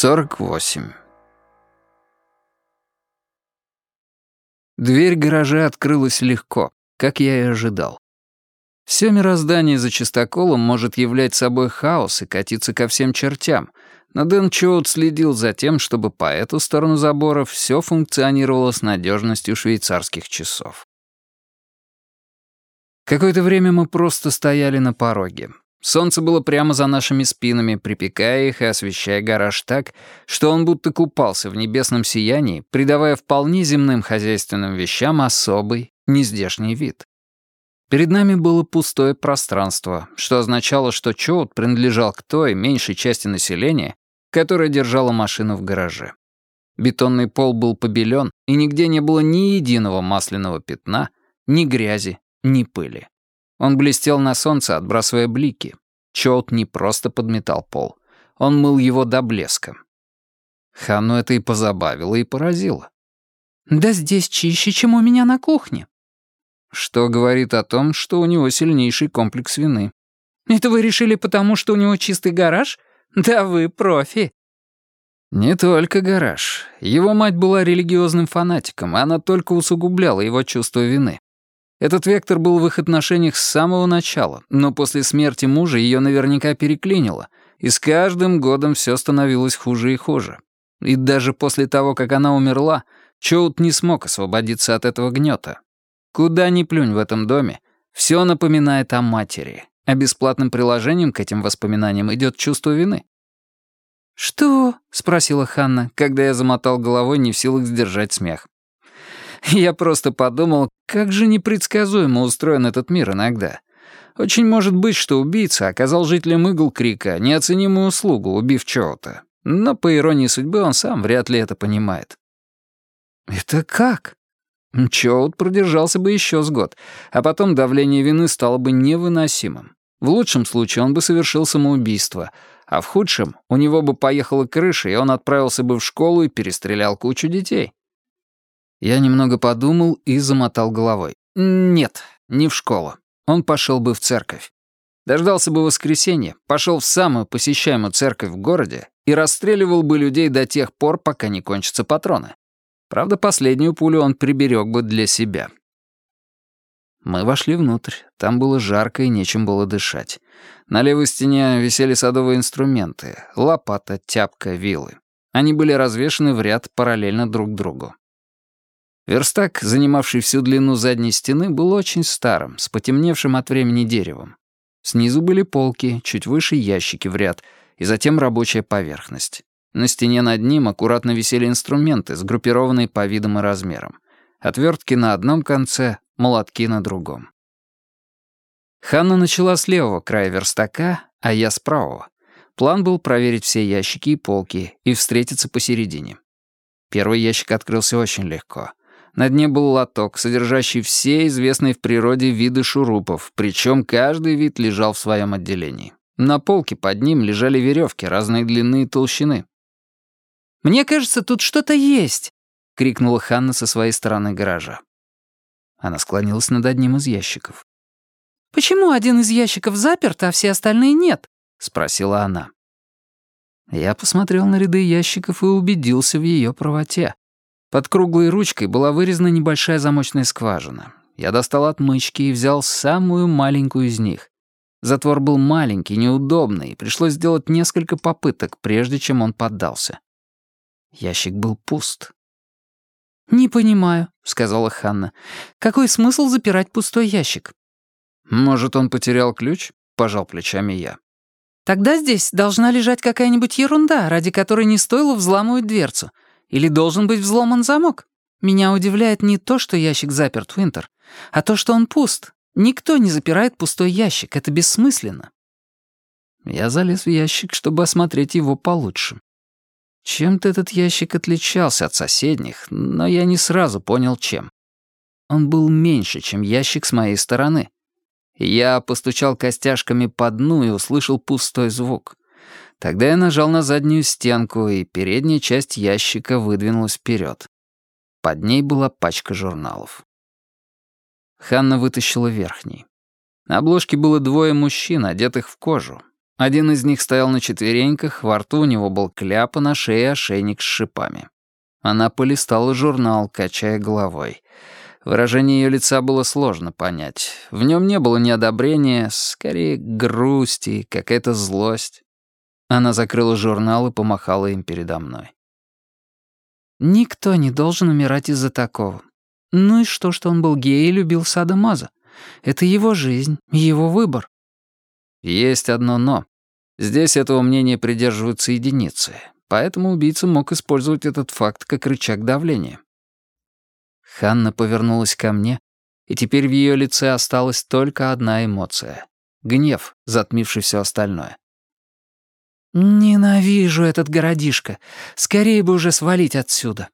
48. Дверь гаража открылась легко, как я и ожидал. Все мироздание за чистоколом может являть собой хаос и катиться ко всем чертям, но Дэн Чоут следил за тем, чтобы по эту сторону забора все функционировало с надежностью швейцарских часов. Какое-то время мы просто стояли на пороге. Солнце было прямо за нашими спинами, припекая их и освещая гараж так, что он будто купался в небесном сиянии, придавая вполне земным хозяйственным вещам особый, нездешний вид. Перед нами было пустое пространство, что означало, что Чоут принадлежал к той меньшей части населения, которая держала машину в гараже. Бетонный пол был побелен, и нигде не было ни единого масляного пятна, ни грязи, ни пыли. Он блестел на солнце, отбрасывая блики. Чоут не просто подметал пол. Он мыл его до блеска. Хану это и позабавило, и поразило. «Да здесь чище, чем у меня на кухне». Что говорит о том, что у него сильнейший комплекс вины. «Это вы решили потому, что у него чистый гараж? Да вы профи». Не только гараж. Его мать была религиозным фанатиком, и она только усугубляла его чувство вины. Этот вектор был в их отношениях с самого начала, но после смерти мужа ее наверняка переклинило, и с каждым годом все становилось хуже и хуже. И даже после того, как она умерла, Чоут не смог освободиться от этого гнета. Куда ни плюнь в этом доме, все напоминает о матери, а бесплатным приложением к этим воспоминаниям идет чувство вины. «Что?» — спросила Ханна, когда я замотал головой, не в силах сдержать смех. Я просто подумал, как же непредсказуемо устроен этот мир иногда. Очень может быть, что убийца оказал жителям Игл-Крика неоценимую услугу, убив Чоута. Но, по иронии судьбы, он сам вряд ли это понимает. «Это как?» Чоут продержался бы еще с год, а потом давление вины стало бы невыносимым. В лучшем случае он бы совершил самоубийство, а в худшем у него бы поехала крыша, и он отправился бы в школу и перестрелял кучу детей. Я немного подумал и замотал головой. Нет, не в школу. Он пошел бы в церковь. Дождался бы воскресенья, пошел в самую посещаемую церковь в городе и расстреливал бы людей до тех пор, пока не кончатся патроны. Правда, последнюю пулю он приберег бы для себя. Мы вошли внутрь. Там было жарко и нечем было дышать. На левой стене висели садовые инструменты — лопата, тяпка, вилы. Они были развешаны в ряд параллельно друг другу. Верстак, занимавший всю длину задней стены, был очень старым, с потемневшим от времени деревом. Снизу были полки, чуть выше ящики в ряд, и затем рабочая поверхность. На стене над ним аккуратно висели инструменты, сгруппированные по видам и размерам. Отвертки на одном конце, молотки на другом. Ханна начала с левого края верстака, а я с правого. План был проверить все ящики и полки и встретиться посередине. Первый ящик открылся очень легко. На дне был лоток, содержащий все известные в природе виды шурупов, причем каждый вид лежал в своем отделении. На полке под ним лежали веревки разной длины и толщины. «Мне кажется, тут что-то есть!» — крикнула Ханна со своей стороны гаража. Она склонилась над одним из ящиков. «Почему один из ящиков заперт, а все остальные нет?» — спросила она. Я посмотрел на ряды ящиков и убедился в ее правоте. Под круглой ручкой была вырезана небольшая замочная скважина. Я достал отмычки и взял самую маленькую из них. Затвор был маленький, неудобный, и пришлось сделать несколько попыток, прежде чем он поддался. Ящик был пуст. «Не понимаю», — сказала Ханна. «Какой смысл запирать пустой ящик?» «Может, он потерял ключ?» — пожал плечами я. «Тогда здесь должна лежать какая-нибудь ерунда, ради которой не стоило взламывать дверцу. Или должен быть взломан замок? Меня удивляет не то, что ящик заперт, Уинтер, а то, что он пуст. Никто не запирает пустой ящик, это бессмысленно. Я залез в ящик, чтобы осмотреть его получше. Чем-то этот ящик отличался от соседних, но я не сразу понял, чем. Он был меньше, чем ящик с моей стороны. Я постучал костяшками по дну и услышал пустой звук. Тогда я нажал на заднюю стенку, и передняя часть ящика выдвинулась вперед. Под ней была пачка журналов. Ханна вытащила верхний. На обложке было двое мужчин, одетых в кожу. Один из них стоял на четвереньках, во рту у него был кляп, а на шее ошейник с шипами. Она полистала журнал, качая головой. Выражение ее лица было сложно понять. В нем не было ни одобрения, скорее грусти, какая-то злость. Она закрыла журнал и помахала им передо мной. «Никто не должен умирать из-за такого. Ну и что, что он был гей и любил Сада Маза? Это его жизнь, его выбор». Есть одно «но». Здесь этого мнения придерживаются единицы, поэтому убийца мог использовать этот факт как рычаг давления. Ханна повернулась ко мне, и теперь в ее лице осталась только одна эмоция — гнев, затмивший все остальное. «Ненавижу этот городишко. Скорее бы уже свалить отсюда».